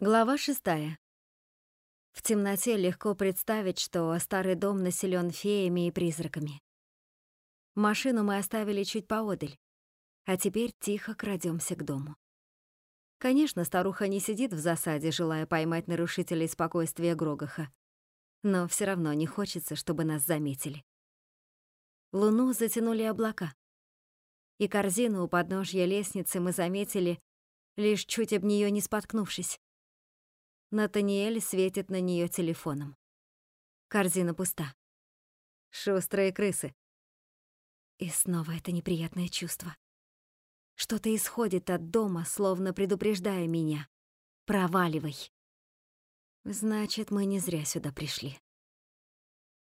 Глава шестая. В темноте легко представить, что старый дом населен феями и призраками. Машину мы оставили чуть поодаль, а теперь тихо крадемся к дому. Конечно, старуха не сидит в засаде, желая поймать нарушителей спокойствия Грогаха, но все равно не хочется, чтобы нас заметили. Луну затянули облака, и корзину у подножья лестницы мы заметили, лишь чуть об нее не споткнувшись. Натаниэль светит на нее телефоном. Корзина пуста. Шустрые крысы. И снова это неприятное чувство. Что-то исходит от дома, словно предупреждая меня. Проваливай. Значит, мы не зря сюда пришли.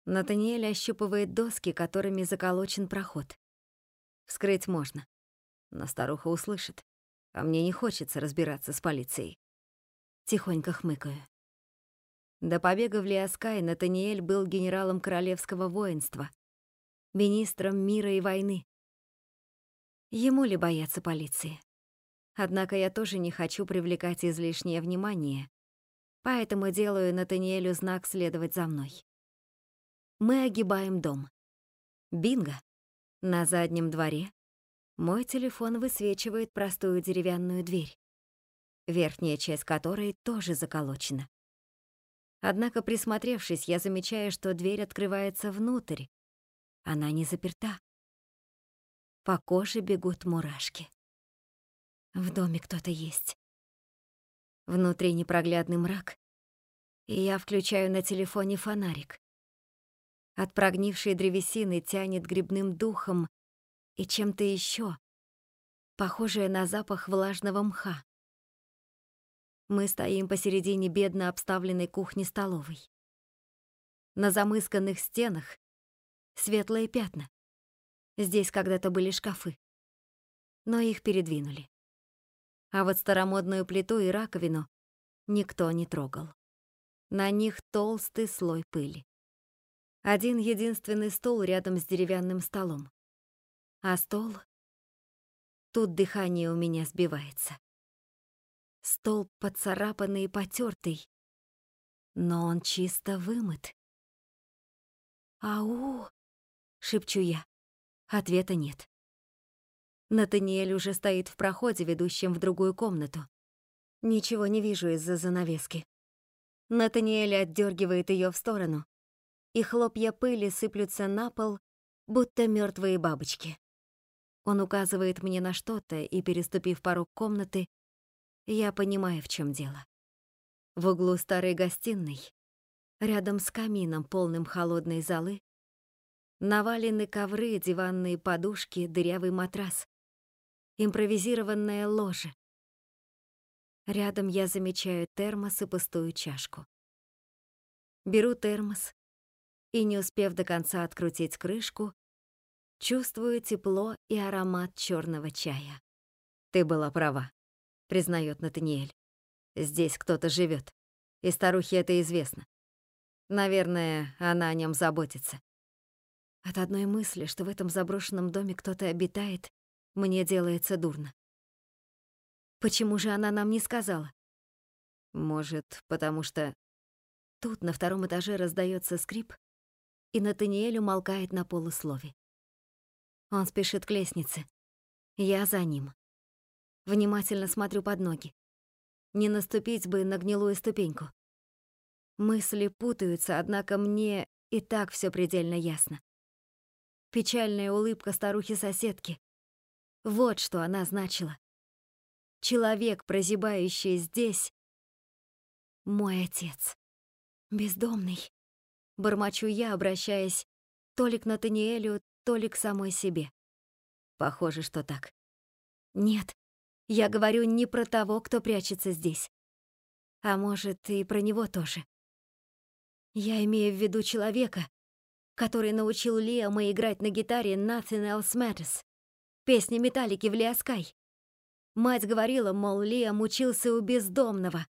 Натаниэль ощупывает доски, которыми заколочен проход. Вскрыть можно, но старуха услышит, а мне не хочется разбираться с полицией. Тихонько хмыкаю. До побега в Лиаскай Натаниэль был генералом королевского воинства, министром мира и войны. Ему ли бояться полиции? Однако я тоже не хочу привлекать излишнее внимание, поэтому делаю Натаниэлю знак следовать за мной. Мы огибаем дом. Бинго! На заднем дворе мой телефон высвечивает простую деревянную дверь верхняя часть которой тоже заколочена. Однако, присмотревшись, я замечаю, что дверь открывается внутрь. Она не заперта. По коже бегут мурашки. В доме кто-то есть. Внутри непроглядный мрак, и я включаю на телефоне фонарик. От прогнившей древесины тянет грибным духом и чем-то еще, похожее на запах влажного мха. Мы стоим посередине бедно обставленной кухни-столовой. На замысканных стенах светлые пятна. Здесь когда-то были шкафы, но их передвинули. А вот старомодную плиту и раковину никто не трогал. На них толстый слой пыли. Один единственный стол рядом с деревянным столом. А стол... Тут дыхание у меня сбивается. Стол поцарапанный и потертый, но он чисто вымыт. «Ау!» — шепчу я. Ответа нет. Натаниэль уже стоит в проходе, ведущем в другую комнату. Ничего не вижу из-за занавески. Натаниэль отдергивает ее в сторону, и хлопья пыли сыплются на пол, будто мертвые бабочки. Он указывает мне на что-то и, переступив порог комнаты, я понимаю, в чем дело. В углу старой гостиной, рядом с камином, полным холодной золы, навалены ковры, диванные подушки, дырявый матрас, импровизированное ложе. Рядом я замечаю термос и пустую чашку. Беру термос и, не успев до конца открутить крышку, чувствую тепло и аромат черного чая. Ты была права признает Натаниэль. Здесь кто-то живет, и старухе это известно. Наверное, она о нем заботится. От одной мысли, что в этом заброшенном доме кто-то обитает, мне делается дурно. Почему же она нам не сказала? Может, потому что... Тут на втором этаже раздается скрип, и Натаниэль умолкает на полуслове. Он спешит к лестнице. Я за ним. Внимательно смотрю под ноги. Не наступить бы на гнилую ступеньку. Мысли путаются, однако мне и так все предельно ясно. Печальная улыбка старухи-соседки. Вот что она значила. Человек, прозябающий здесь, мой отец. Бездомный. Бормочу я, обращаясь то ли к Натаниэлю, то ли к самой себе. Похоже, что так. Нет, я говорю не про того, кто прячется здесь. А может, и про него тоже. Я имею в виду человека, который научил Лиама играть на гитаре «Nothing Else Matters», песни Металлики в Лиаскай. Мать говорила, мол, Лиам учился у бездомного,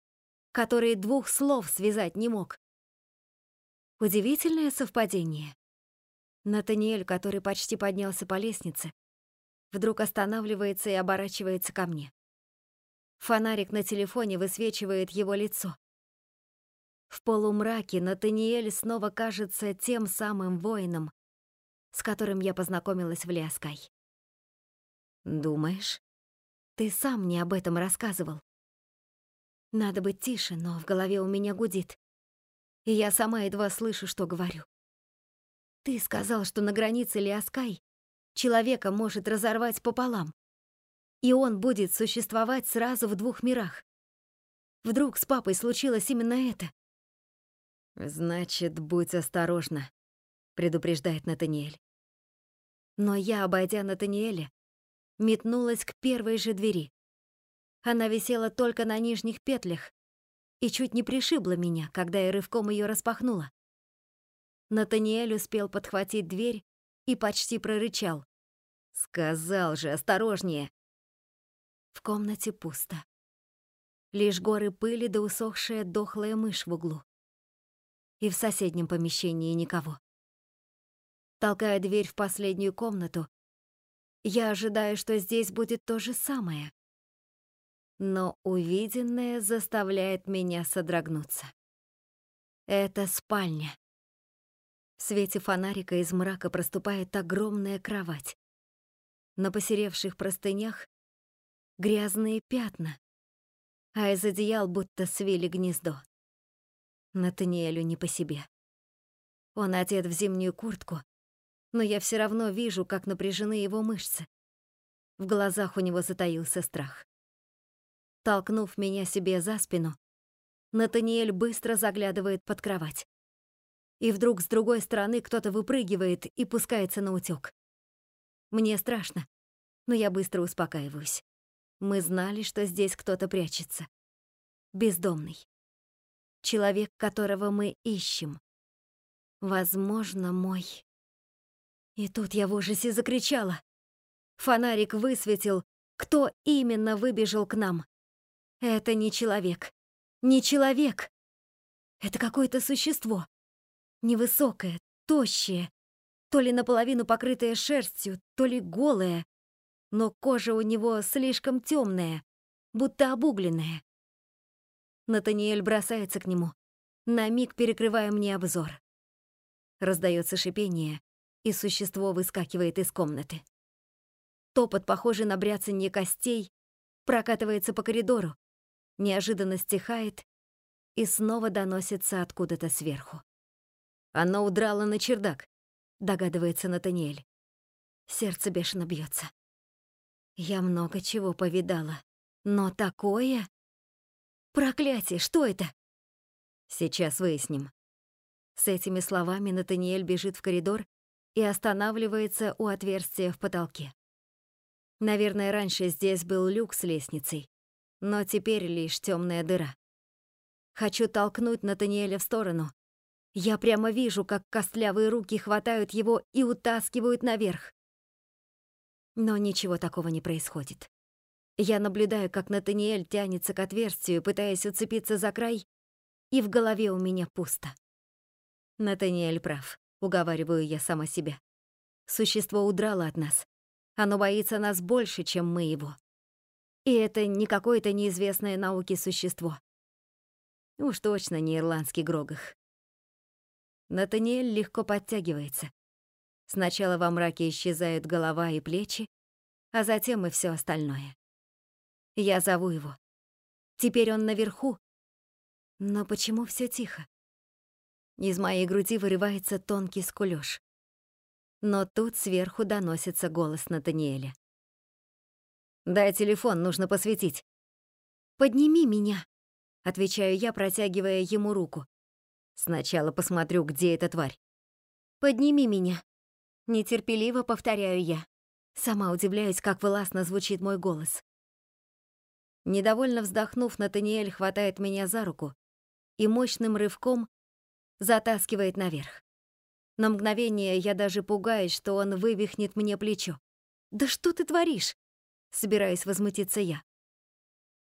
который двух слов связать не мог. Удивительное совпадение. Натаниэль, который почти поднялся по лестнице, вдруг останавливается и оборачивается ко мне. Фонарик на телефоне высвечивает его лицо. В полумраке Натаниэль снова кажется тем самым воином, с которым я познакомилась в Лиаскай. «Думаешь? Ты сам мне об этом рассказывал. Надо быть тише, но в голове у меня гудит. И я сама едва слышу, что говорю. Ты сказал, что на границе Лиаскай человека может разорвать пополам, и он будет существовать сразу в двух мирах. Вдруг с папой случилось именно это? «Значит, будь осторожна», — предупреждает Натаниэль. Но я, обойдя Натаниэля, метнулась к первой же двери. Она висела только на нижних петлях и чуть не пришибла меня, когда я рывком ее распахнула. Натаниэль успел подхватить дверь и почти прорычал. «Сказал же, осторожнее!» В комнате пусто. Лишь горы пыли да усохшая дохлая мышь в углу. И в соседнем помещении никого. Толкая дверь в последнюю комнату, я ожидаю, что здесь будет то же самое. Но увиденное заставляет меня содрогнуться. Это спальня. В свете фонарика из мрака проступает огромная кровать. На посеревших простынях грязные пятна, а из одеял будто свили гнездо. Натаниэлю не по себе. Он одет в зимнюю куртку, но я все равно вижу, как напряжены его мышцы. В глазах у него затаился страх. Толкнув меня себе за спину, Натаниэль быстро заглядывает под кровать. И вдруг с другой стороны кто-то выпрыгивает и пускается на утёк. Мне страшно, но я быстро успокаиваюсь. Мы знали, что здесь кто-то прячется. Бездомный. Человек, которого мы ищем. Возможно, мой и тут я в ужасе закричала. Фонарик высветил, кто именно выбежал к нам. Это не человек. Не человек. Это какое-то существо. Невысокое, тощее, то ли наполовину покрытое шерстью, то ли голое, но кожа у него слишком темная, будто обугленная. Натаниэль бросается к нему, на миг перекрывая мне обзор. Раздается шипение, и существо выскакивает из комнаты. Топот, похожий на бряцанье костей, прокатывается по коридору, неожиданно стихает и снова доносится откуда-то сверху. Оно удрало на чердак, догадывается Натаниэль. Сердце бешено бьется. Я много чего повидала, но такое... Проклятие, что это? Сейчас выясним. С этими словами Натаниэль бежит в коридор и останавливается у отверстия в потолке. Наверное, раньше здесь был люк с лестницей, но теперь лишь темная дыра. Хочу толкнуть Натаниэля в сторону. Я прямо вижу, как костлявые руки хватают его и утаскивают наверх. Но ничего такого не происходит. Я наблюдаю, как Натаниэль тянется к отверстию, пытаясь уцепиться за край, и в голове у меня пусто. Натаниэль прав. Уговариваю я сама себя. Существо удрало от нас. Оно боится нас больше, чем мы его. И это не какое-то неизвестное науке существо. Уж точно не ирландский грогах. Натаниэль легко подтягивается. Сначала во мраке исчезают голова и плечи, а затем и все остальное. Я зову его. Теперь он наверху. Но почему все тихо? Из моей груди вырывается тонкий скулёж. Но тут сверху доносится голос Натаниэля. «Дай телефон, нужно посветить». «Подними меня», — отвечаю я, протягивая ему руку. «Сначала посмотрю, где эта тварь». «Подними меня», — нетерпеливо повторяю я. Сама удивляюсь, как властно звучит мой голос. Недовольно вздохнув, Натаниэль хватает меня за руку и мощным рывком затаскивает наверх. На мгновение я даже пугаюсь, что он вывихнет мне плечо. «Да что ты творишь?» — собираюсь возмутиться я.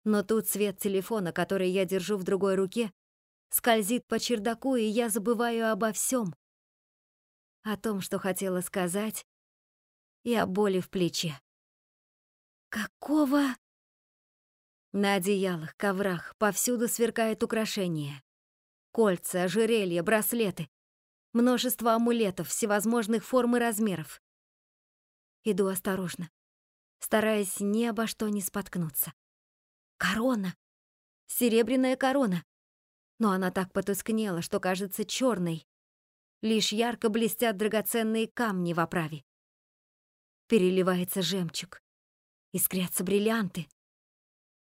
Но тут свет телефона, который я держу в другой руке, скользит по чердаку, и я забываю обо всем. О том, что хотела сказать, и о боли в плече. «Какого?» На одеялах, коврах повсюду сверкает украшение. Кольца, ожерелья, браслеты. Множество амулетов всевозможных форм и размеров. Иду осторожно, стараясь ни обо что не споткнуться. Корона! Серебряная корона! Но она так потускнела, что кажется черной. Лишь ярко блестят драгоценные камни в оправе. Переливается жемчуг. Искрятся бриллианты.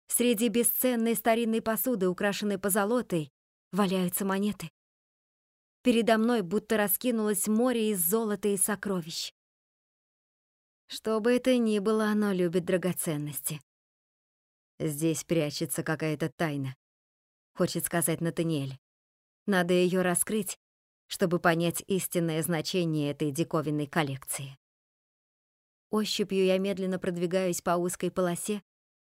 Среди бесценной старинной посуды, украшенной позолотой, валяются монеты. Передо мной будто раскинулось море из золота и сокровищ. Что бы это ни было, оно любит драгоценности. Здесь прячется какая-то тайна, хочет сказать Натаниэль. Надо ее раскрыть, чтобы понять истинное значение этой диковинной коллекции. Ощупью я медленно продвигаюсь по узкой полосе,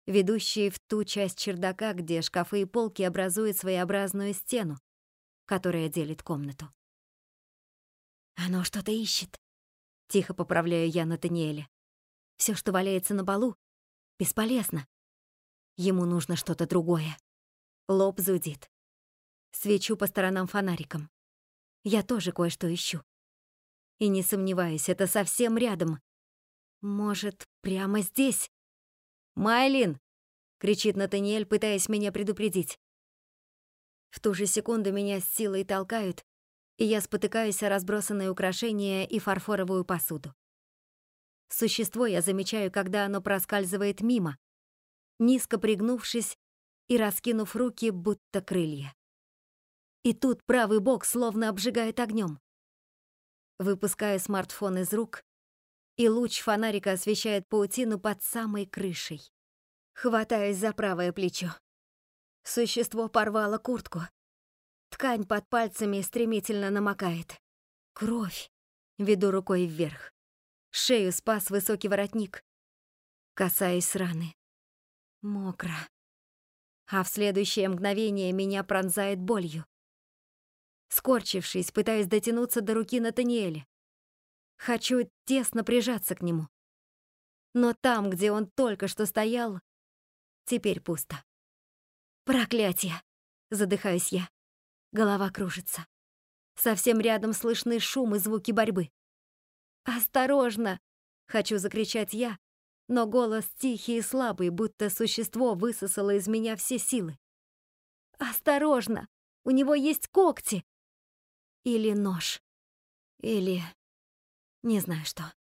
ведущей в ту часть чердака, где шкафы и полки образуют своеобразную стену, которая делит комнату. «Оно что-то ищет», — тихо поправляю я Натаниэля. Все, что валяется на полу, бесполезно. Ему нужно что-то другое. Лоб зудит. Свечу по сторонам фонариком. Я тоже кое-что ищу. И не сомневаюсь, это совсем рядом. Может, прямо здесь? «Майлин!» — кричит Натаниэль, пытаясь меня предупредить. В ту же секунду меня с силой толкают, и я спотыкаюсь о разбросанные украшения и фарфоровую посуду. Существо я замечаю, когда оно проскальзывает мимо, низко пригнувшись и раскинув руки, будто крылья. И тут правый бок словно обжигает огнем. Выпускаю смартфон из рук и луч фонарика освещает паутину под самой крышей. Хватаюсь за правое плечо. Существо порвало куртку. Ткань под пальцами стремительно намокает. Кровь. Веду рукой вверх. Шею спас высокий воротник. Касаюсь раны. Мокро. А в следующее мгновение меня пронзает болью. Скорчившись, пытаюсь дотянуться до руки Натаниэля. Хочу тесно прижаться к нему. Но там, где он только что стоял, теперь пусто. Проклятие! Задыхаюсь я. Голова кружится. Совсем рядом слышны шум и звуки борьбы. «Осторожно!» — хочу закричать я, но голос тихий и слабый, будто существо высосало из меня все силы. «Осторожно! У него есть когти!» Или нож. Или не знаю что.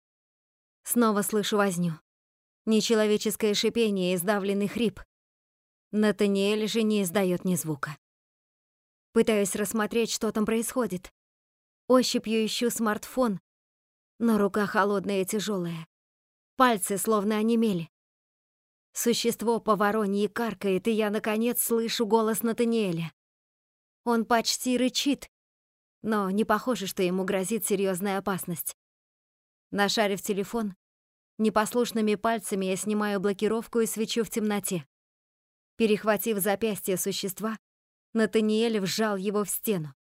Снова слышу возню. Нечеловеческое шипение и сдавленный хрип. Натаниэль же не издает ни звука. Пытаюсь рассмотреть, что там происходит. Ощупью ищу смартфон, но рука холодная и тяжелая. Пальцы словно онемели. Существо по вороньи каркает, и я, наконец, слышу голос Натаниэля. Он почти рычит, но не похоже, что ему грозит серьезная опасность. Нашарив телефон, непослушными пальцами я снимаю блокировку и свечу в темноте. Перехватив запястье существа, Натаниэль вжал его в стену.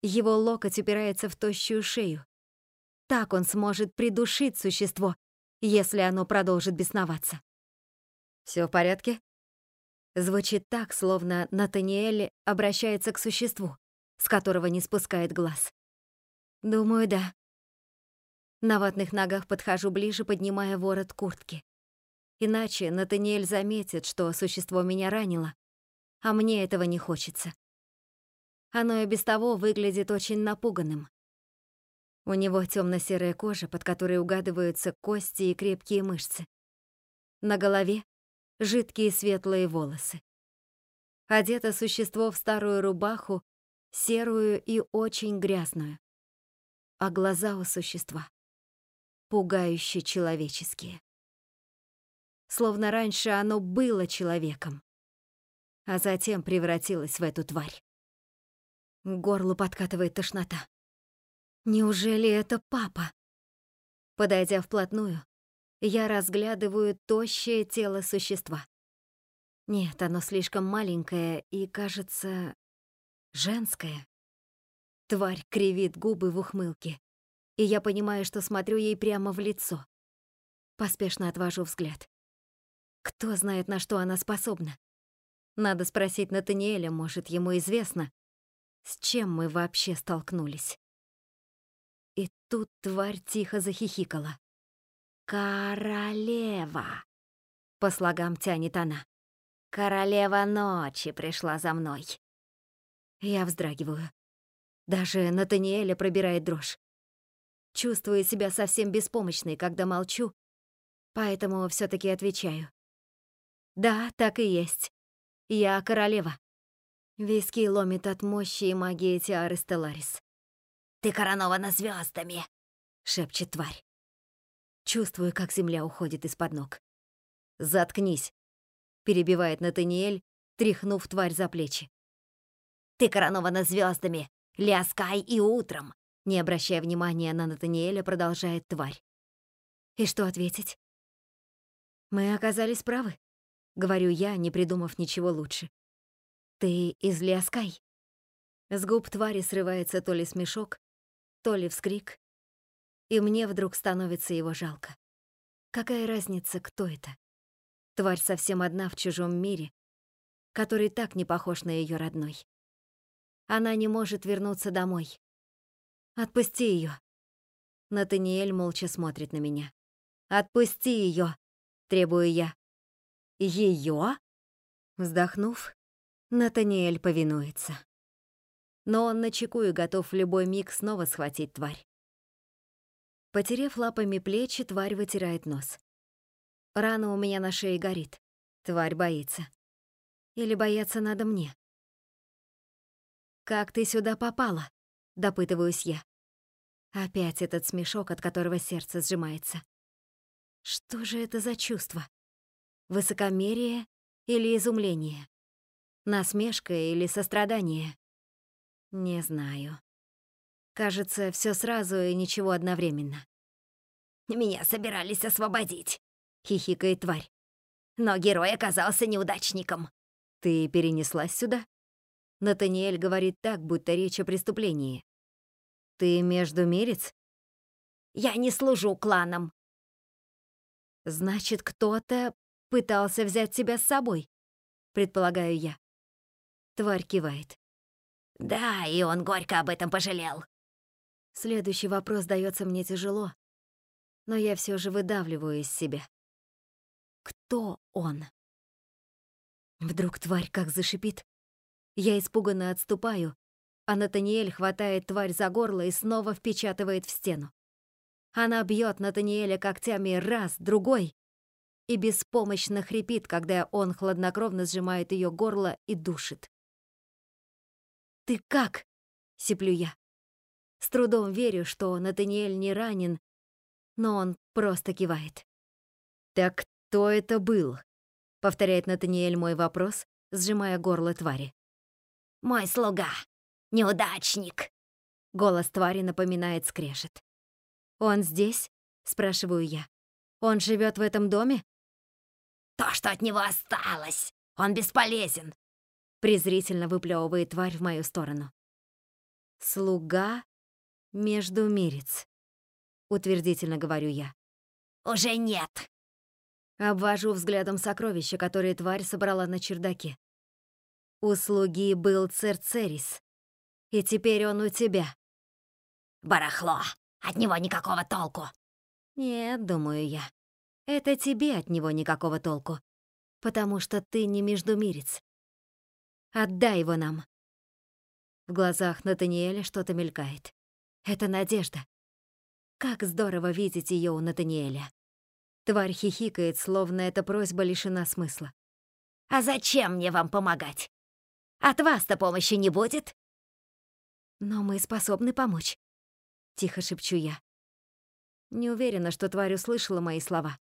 Его локоть упирается в тощую шею. Так он сможет придушить существо, если оно продолжит бесноваться. Все в порядке?» Звучит так, словно Натаниэль обращается к существу, с которого не спускает глаз. «Думаю, да», на ватных ногах подхожу ближе, поднимая ворот куртки. Иначе Натаниэль заметит, что существо меня ранило, а мне этого не хочется. Оно и без того выглядит очень напуганным. У него темно-серая кожа, под которой угадываются кости и крепкие мышцы. На голове жидкие светлые волосы. Одето существо в старую рубаху, серую и очень грязную. А глаза у существа пугающе человеческие. Словно раньше оно было человеком, а затем превратилось в эту тварь. К горлу подкатывает тошнота. Неужели это папа? Подойдя вплотную, я разглядываю тощее тело существа. Нет, оно слишком маленькое и, кажется, женское. Тварь кривит губы в ухмылке и я понимаю, что смотрю ей прямо в лицо. Поспешно отвожу взгляд. Кто знает, на что она способна? Надо спросить Натаниэля, может, ему известно, с чем мы вообще столкнулись. И тут тварь тихо захихикала. «Королева!» — по слогам тянет она. «Королева ночи пришла за мной». Я вздрагиваю. Даже Натаниэля пробирает дрожь. Чувствую себя совсем беспомощной, когда молчу, поэтому все таки отвечаю. Да, так и есть. Я королева. Виски ломит от мощи и магии Тиары Стелларис. «Ты коронована звездами, шепчет тварь. Чувствую, как земля уходит из-под ног. «Заткнись!» — перебивает Натаниэль, тряхнув тварь за плечи. «Ты коронована звездами, Ляскай и утром!» Не обращая внимания на Натаниэля, продолжает тварь. И что ответить? Мы оказались правы, говорю я, не придумав ничего лучше. Ты из Ляскай? С губ твари срывается то ли смешок, то ли вскрик, и мне вдруг становится его жалко. Какая разница, кто это? Тварь совсем одна в чужом мире, который так не похож на ее родной. Она не может вернуться домой. Отпусти ее. Натаниэль молча смотрит на меня. Отпусти ее, требую я. Ее? Вздохнув, Натаниэль повинуется. Но он начеку и готов в любой миг снова схватить тварь. Потерев лапами плечи, тварь вытирает нос. Рана у меня на шее горит. Тварь боится. Или бояться надо мне? «Как ты сюда попала?» — допытываюсь я. Опять этот смешок, от которого сердце сжимается. Что же это за чувство? Высокомерие или изумление? Насмешка или сострадание? Не знаю. Кажется, все сразу и ничего одновременно. «Меня собирались освободить», — хихикает тварь. «Но герой оказался неудачником». «Ты перенеслась сюда?» Натаниэль говорит так, будто речь о преступлении. «Ты междумерец?» «Я не служу кланам». «Значит, кто-то пытался взять тебя с собой», — предполагаю я. Тварь кивает. Да, и он горько об этом пожалел. Следующий вопрос дается мне тяжело, но я все же выдавливаю из себя. Кто он? Вдруг тварь как зашипит. Я испуганно отступаю, а Натаниэль хватает тварь за горло и снова впечатывает в стену. Она бьет Натаниэля когтями раз, другой, и беспомощно хрипит, когда он хладнокровно сжимает ее горло и душит. «Ты как?» — сиплю я. С трудом верю, что Натаниэль не ранен, но он просто кивает. «Так кто это был?» — повторяет Натаниэль мой вопрос, сжимая горло твари. «Мой слуга. Неудачник». Голос твари напоминает скрежет. «Он здесь?» — спрашиваю я. «Он живет в этом доме?» «То, что от него осталось. Он бесполезен презрительно выплевывает тварь в мою сторону. Слуга междумирец, утвердительно говорю я. Уже нет. Обвожу взглядом сокровища, которые тварь собрала на чердаке. У слуги был Церцерис, и теперь он у тебя. Барахло, от него никакого толку. Нет, думаю я. Это тебе от него никакого толку, потому что ты не междумирец. Отдай его нам!» В глазах Натаниэля что-то мелькает. Это надежда. Как здорово видеть ее у Натаниэля. Тварь хихикает, словно эта просьба лишена смысла. «А зачем мне вам помогать? От вас-то помощи не будет?» «Но мы способны помочь», — тихо шепчу я. Не уверена, что тварь услышала мои слова.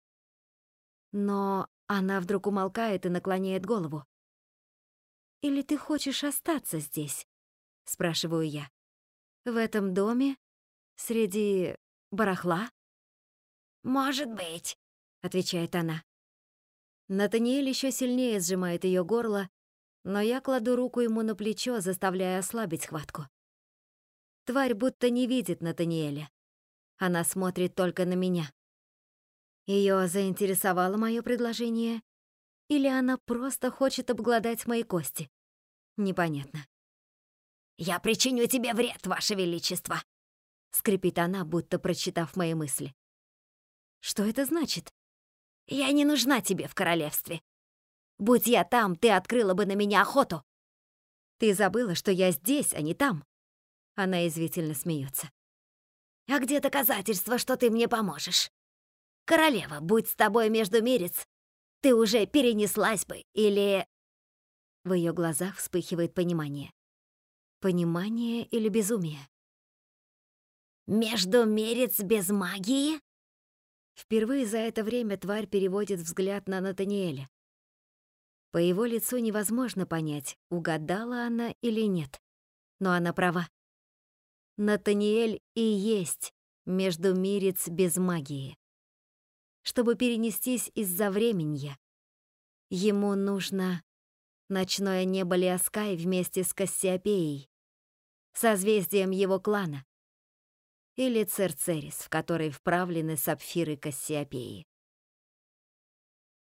Но она вдруг умолкает и наклоняет голову. Или ты хочешь остаться здесь? Спрашиваю я. В этом доме? Среди барахла? Может быть, отвечает она. Натаниэль еще сильнее сжимает ее горло, но я кладу руку ему на плечо, заставляя ослабить схватку. Тварь будто не видит Натаниэля. Она смотрит только на меня. Ее заинтересовало мое предложение, Или она просто хочет обглодать мои кости? Непонятно. «Я причиню тебе вред, Ваше Величество!» Скрипит она, будто прочитав мои мысли. Что это значит? «Я не нужна тебе в королевстве. Будь я там, ты открыла бы на меня охоту». «Ты забыла, что я здесь, а не там?» Она извительно смеется. «А где доказательства, что ты мне поможешь? Королева, будь с тобой междумерец, ты уже перенеслась бы, или...» В ее глазах вспыхивает понимание. Понимание или безумие? «Междумерец без магии?» Впервые за это время тварь переводит взгляд на Натаниэля. По его лицу невозможно понять, угадала она или нет. Но она права. Натаниэль и есть междумирец без магии. Чтобы перенестись из-за времени, ему нужно ночное небо Лиаскай вместе с Кассиопеей, созвездием его клана, или Церцерис, в который вправлены сапфиры Кассиопеи.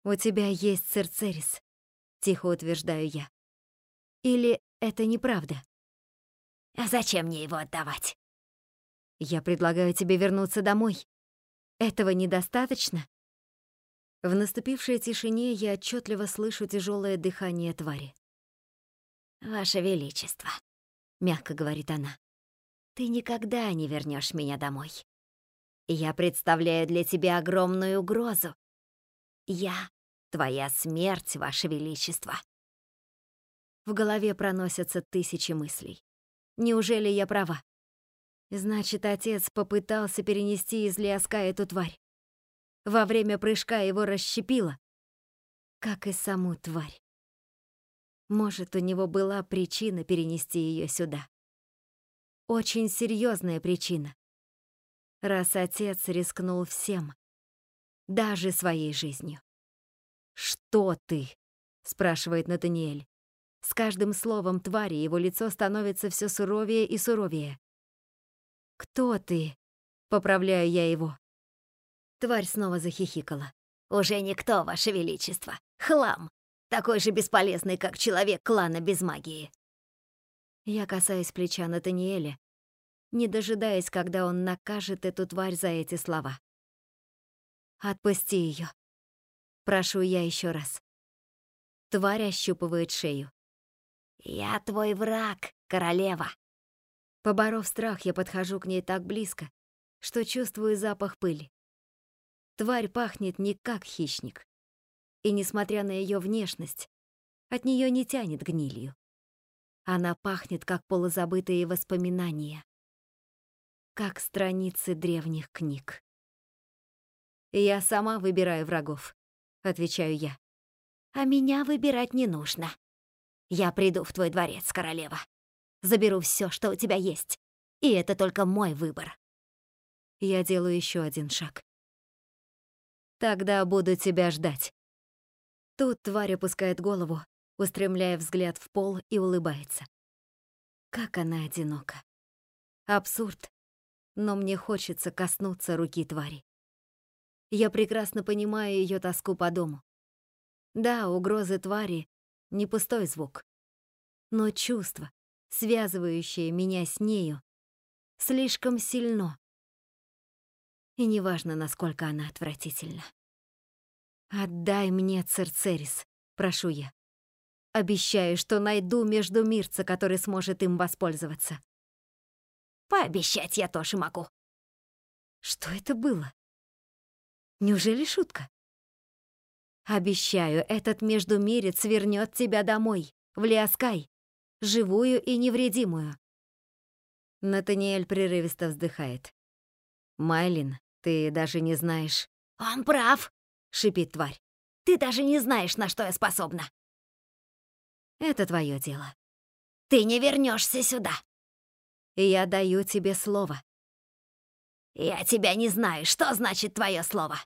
«У тебя есть Церцерис», — тихо утверждаю я. «Или это неправда?» «А зачем мне его отдавать?» «Я предлагаю тебе вернуться домой. Этого недостаточно?» В наступившей тишине я отчетливо слышу тяжелое дыхание твари. «Ваше Величество», — мягко говорит она, — «ты никогда не вернешь меня домой. Я представляю для тебя огромную угрозу. Я — твоя смерть, Ваше Величество». В голове проносятся тысячи мыслей. Неужели я права? Значит, отец попытался перенести из Лиаска эту тварь. Во время прыжка его расщепило, как и саму тварь. Может, у него была причина перенести ее сюда. Очень серьезная причина. Раз отец рискнул всем, даже своей жизнью. «Что ты?» — спрашивает Натаниэль. С каждым словом твари его лицо становится все суровее и суровее. «Кто ты?» — поправляю я его. Тварь снова захихикала. «Уже никто, Ваше Величество. Хлам. Такой же бесполезный, как человек клана без магии». Я касаюсь плеча Натаниэля, не дожидаясь, когда он накажет эту тварь за эти слова. «Отпусти ее. Прошу я еще раз». Тварь ощупывает шею. «Я твой враг, королева». Поборов страх, я подхожу к ней так близко, что чувствую запах пыли. Тварь пахнет не как хищник. И несмотря на ее внешность, от нее не тянет гнилью. Она пахнет как полузабытые воспоминания, как страницы древних книг. «Я сама выбираю врагов», — отвечаю я. «А меня выбирать не нужно. Я приду в твой дворец, королева. Заберу все, что у тебя есть. И это только мой выбор». Я делаю еще один шаг. Тогда буду тебя ждать. Тут тварь опускает голову, устремляя взгляд в пол и улыбается. Как она одинока. Абсурд, но мне хочется коснуться руки твари. Я прекрасно понимаю ее тоску по дому. Да, угрозы твари — не пустой звук. Но чувство, связывающее меня с нею, слишком сильно, и неважно, насколько она отвратительна. «Отдай мне Церцерис», — прошу я. Обещаю, что найду между мирца, который сможет им воспользоваться. Пообещать я тоже могу. Что это было? Неужели шутка? Обещаю, этот междумирец вернет тебя домой, в Лиаскай, живую и невредимую. Натаниэль прерывисто вздыхает. Майлин, ты даже не знаешь...» «Он прав!» — шипит тварь. «Ты даже не знаешь, на что я способна!» «Это твое дело. Ты не вернешься сюда!» «Я даю тебе слово». «Я тебя не знаю. Что значит твое слово?»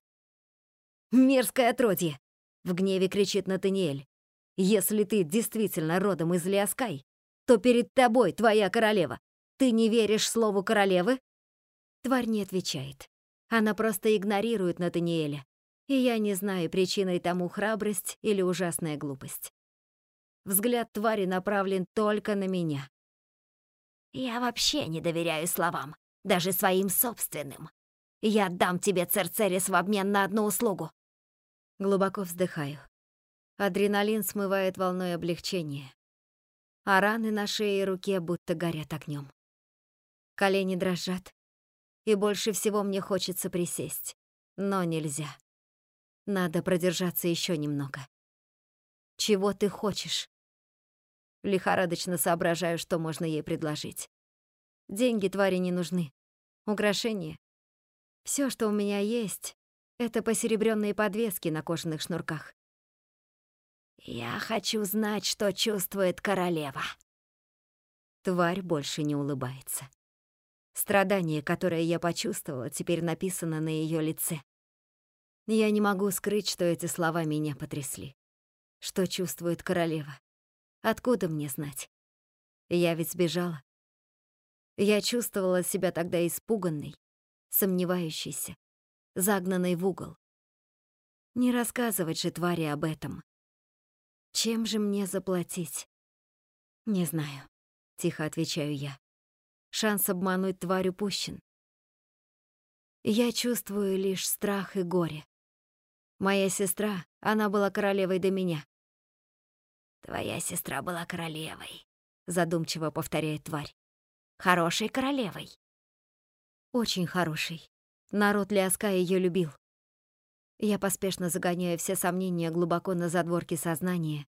«Мерзкое отродье!» — в гневе кричит Натаниэль. «Если ты действительно родом из Лиаскай, то перед тобой твоя королева. Ты не веришь слову королевы?» Тварь не отвечает. Она просто игнорирует Натаниэля И я не знаю, причиной тому храбрость или ужасная глупость. Взгляд твари направлен только на меня. Я вообще не доверяю словам, даже своим собственным. Я отдам тебе Церцерис в обмен на одну услугу. Глубоко вздыхаю. Адреналин смывает волной облегчения, а раны на шее и руке будто горят огнем. Колени дрожат, и больше всего мне хочется присесть, но нельзя. Надо продержаться еще немного. Чего ты хочешь? Лихорадочно соображаю, что можно ей предложить. Деньги твари не нужны. Украшения. Все, что у меня есть, это посеребренные подвески на кожаных шнурках. Я хочу знать, что чувствует королева. Тварь больше не улыбается. Страдание, которое я почувствовала, теперь написано на ее лице. Я не могу скрыть, что эти слова меня потрясли. Что чувствует королева? Откуда мне знать? Я ведь сбежала. Я чувствовала себя тогда испуганной, сомневающейся, загнанной в угол. Не рассказывать же твари об этом. Чем же мне заплатить? Не знаю, тихо отвечаю я. Шанс обмануть тварь упущен. Я чувствую лишь страх и горе. Моя сестра, она была королевой до меня. Твоя сестра была королевой, задумчиво повторяет тварь. Хорошей королевой. Очень хорошей. Народ Ляска ее любил. Я поспешно загоняю все сомнения глубоко на задворки сознания,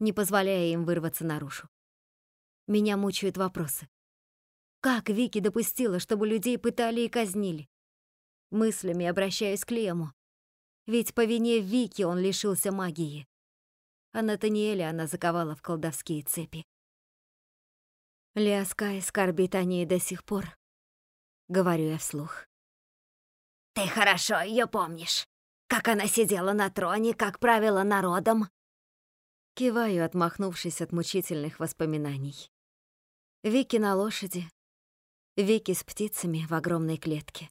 не позволяя им вырваться наружу. Меня мучают вопросы. Как Вики допустила, чтобы людей пытали и казнили? Мыслями обращаюсь к Лему. Ведь по вине Вики он лишился магии. А Натаниэля она заковала в колдовские цепи. Лиаскай скорбит о ней до сих пор. Говорю я вслух. Ты хорошо ее помнишь. Как она сидела на троне, как правила народом. Киваю, отмахнувшись от мучительных воспоминаний. Вики на лошади, Вики с птицами в огромной клетке.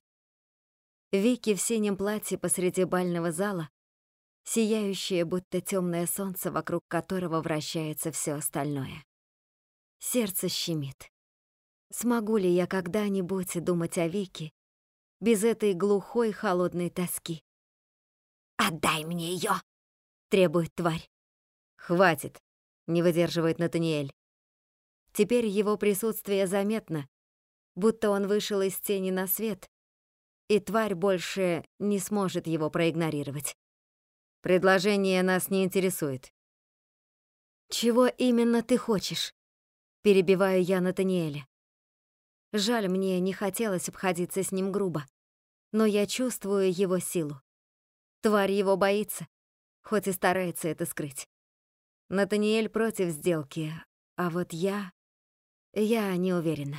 Вики в синем платье посреди бального зала, сияющее, будто темное солнце, вокруг которого вращается все остальное. Сердце щемит. Смогу ли я когда-нибудь думать о Вике без этой глухой холодной тоски? «Отдай мне ее!» — требует тварь. «Хватит!» — не выдерживает Натаниэль. Теперь его присутствие заметно, будто он вышел из тени на свет, и тварь больше не сможет его проигнорировать. Предложение нас не интересует. «Чего именно ты хочешь?» — перебиваю я Натаниэля. Жаль, мне не хотелось обходиться с ним грубо, но я чувствую его силу. Тварь его боится, хоть и старается это скрыть. Натаниэль против сделки, а вот я... Я не уверена.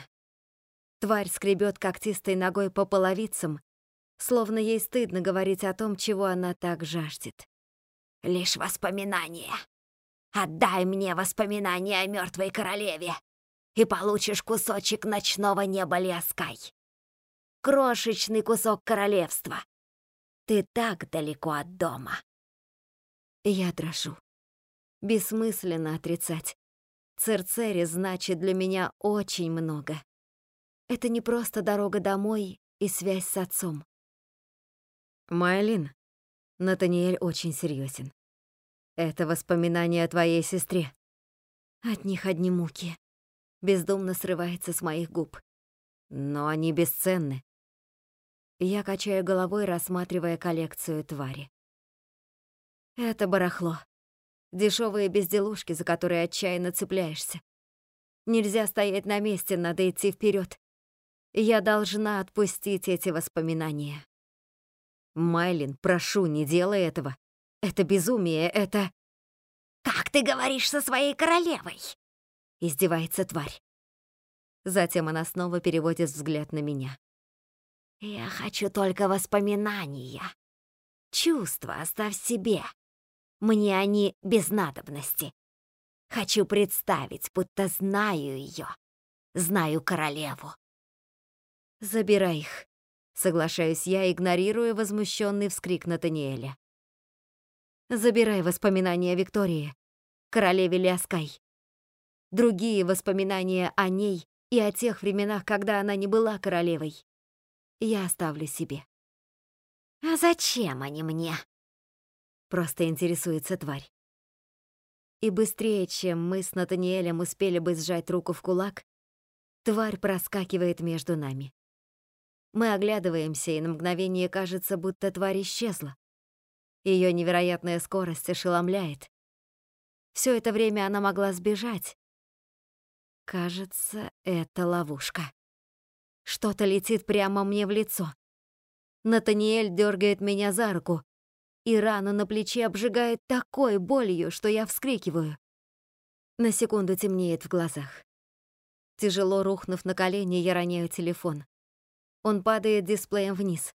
Тварь скребет когтистой ногой по половицам, словно ей стыдно говорить о том, чего она так жаждет. «Лишь воспоминания. Отдай мне воспоминания о мертвой королеве, и получишь кусочек ночного неба Лиаскай. Крошечный кусок королевства, ты так далеко от дома. Я дрожу. Бессмысленно отрицать. Церцери значит для меня очень много. Это не просто дорога домой и связь с отцом. Майлин, Натаниэль очень серьезен. Это воспоминания о твоей сестре. От них одни муки. Бездумно срывается с моих губ. Но они бесценны. Я качаю головой, рассматривая коллекцию твари. Это барахло. Дешевые безделушки, за которые отчаянно цепляешься. Нельзя стоять на месте, надо идти вперед. Я должна отпустить эти воспоминания. Майлин, прошу, не делай этого. Это безумие, это... «Как ты говоришь со своей королевой?» Издевается тварь. Затем она снова переводит взгляд на меня. Я хочу только воспоминания. Чувства оставь себе. Мне они без надобности. Хочу представить, будто знаю ее, знаю королеву. Забирай их. Соглашаюсь я, игнорируя возмущенный вскрик Натаниэля. Забирай воспоминания Виктории, королеве Ляскай. Другие воспоминания о ней и о тех временах, когда она не была королевой, я оставлю себе. «А зачем они мне?» Просто интересуется тварь. И быстрее, чем мы с Натаниэлем успели бы сжать руку в кулак, тварь проскакивает между нами. Мы оглядываемся, и на мгновение кажется, будто тварь исчезла. Ее невероятная скорость ошеломляет. Все это время она могла сбежать. Кажется, это ловушка. Что-то летит прямо мне в лицо. Натаниэль дергает меня за руку, и рану на плече обжигает такой болью, что я вскрикиваю. На секунду темнеет в глазах. Тяжело рухнув на колени, я роняю телефон. Он падает дисплеем вниз.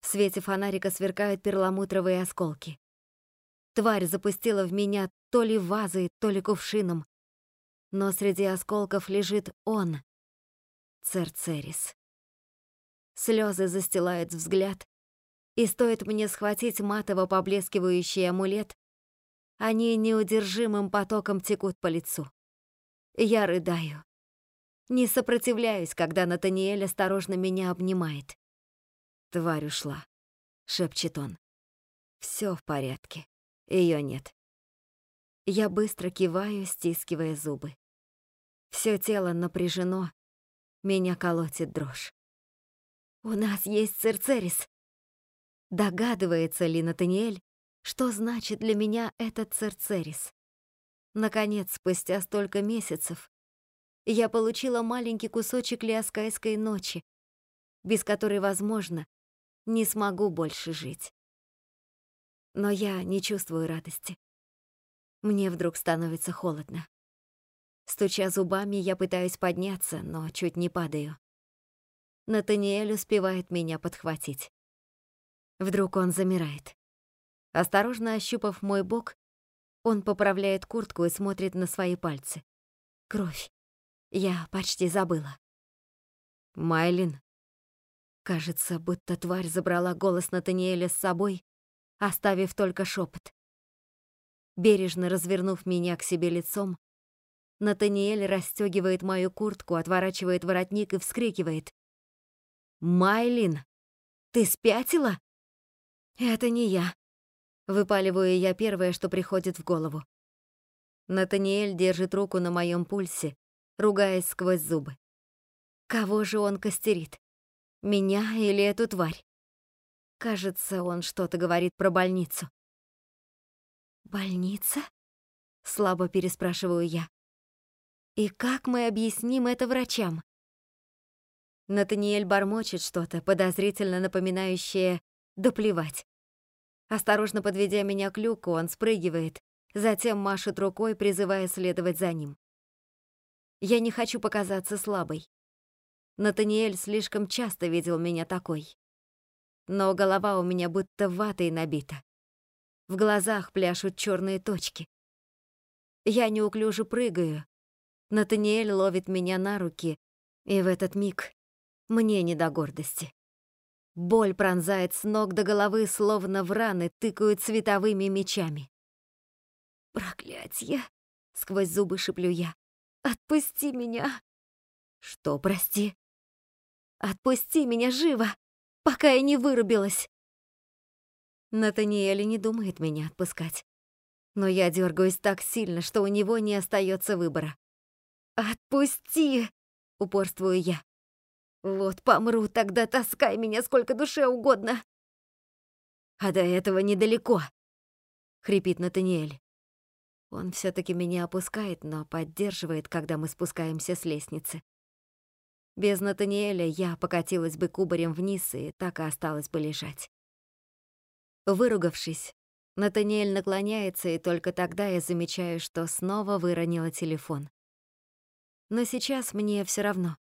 В свете фонарика сверкают перламутровые осколки. Тварь запустила в меня то ли вазой, то ли кувшином. Но среди осколков лежит он, Церцерис. Слезы застилают взгляд, и стоит мне схватить матово поблескивающий амулет, они неудержимым потоком текут по лицу. Я рыдаю. Не сопротивляюсь, когда Натаниэль осторожно меня обнимает. Тварь ушла, шепчет он. Все в порядке. Ее нет. Я быстро киваю, стискивая зубы. Все тело напряжено, меня колотит дрожь. У нас есть Церцерис. Догадывается ли Натаниэль, что значит для меня этот Церцерис? Наконец, спустя столько месяцев, я получила маленький кусочек лиаскайской ночи, без которой, возможно, не смогу больше жить. Но я не чувствую радости. Мне вдруг становится холодно. Стуча зубами, я пытаюсь подняться, но чуть не падаю. Натаниэль успевает меня подхватить. Вдруг он замирает. Осторожно ощупав мой бок, он поправляет куртку и смотрит на свои пальцы. Кровь. Я почти забыла. Майлин. Кажется, будто тварь забрала голос Натаниэля с собой, оставив только шепот. Бережно развернув меня к себе лицом, Натаниэль расстегивает мою куртку, отворачивает воротник и вскрикивает. «Майлин, ты спятила?» «Это не я», — выпаливаю я первое, что приходит в голову. Натаниэль держит руку на моем пульсе, ругаясь сквозь зубы. Кого же он костерит? Меня или эту тварь? Кажется, он что-то говорит про больницу. «Больница?» — слабо переспрашиваю я. «И как мы объясним это врачам?» Натаниэль бормочет что-то, подозрительно напоминающее «да плевать». Осторожно подведя меня к люку, он спрыгивает, затем машет рукой, призывая следовать за ним. Я не хочу показаться слабой. Натаниэль слишком часто видел меня такой. Но голова у меня будто ватой набита. В глазах пляшут черные точки. Я неуклюже прыгаю. Натаниэль ловит меня на руки, и в этот миг мне не до гордости. Боль пронзает с ног до головы, словно в раны тыкают световыми мечами. «Проклятье!» — сквозь зубы шиплю я. «Отпусти меня!» «Что, прости?» Отпусти меня живо, пока я не вырубилась. Натаниэль не думает меня отпускать. Но я дергаюсь так сильно, что у него не остается выбора. «Отпусти!» — упорствую я. «Вот помру, тогда таскай меня сколько душе угодно!» «А до этого недалеко!» — хрипит Натаниэль. Он все таки меня опускает, но поддерживает, когда мы спускаемся с лестницы. Без Натаниэля я покатилась бы кубарем вниз и так и осталась бы лежать. Выругавшись, Натаниэль наклоняется, и только тогда я замечаю, что снова выронила телефон. Но сейчас мне все равно.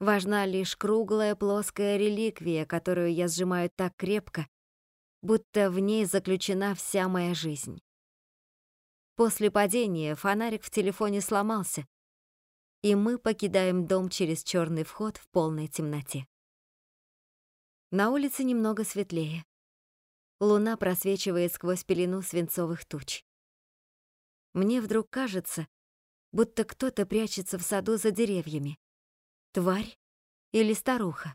Важна лишь круглая плоская реликвия, которую я сжимаю так крепко, будто в ней заключена вся моя жизнь. После падения фонарик в телефоне сломался, и мы покидаем дом через черный вход в полной темноте. На улице немного светлее. Луна просвечивает сквозь пелену свинцовых туч. Мне вдруг кажется, будто кто-то прячется в саду за деревьями. Тварь или старуха?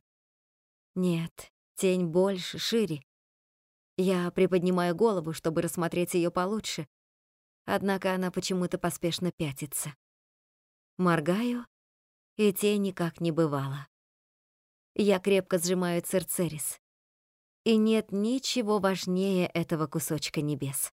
Нет, тень больше, шире. Я приподнимаю голову, чтобы рассмотреть ее получше, однако она почему-то поспешно пятится. Моргаю, и тень никак не бывало. Я крепко сжимаю церцерис. И нет ничего важнее этого кусочка небес.